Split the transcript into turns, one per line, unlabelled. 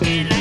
Que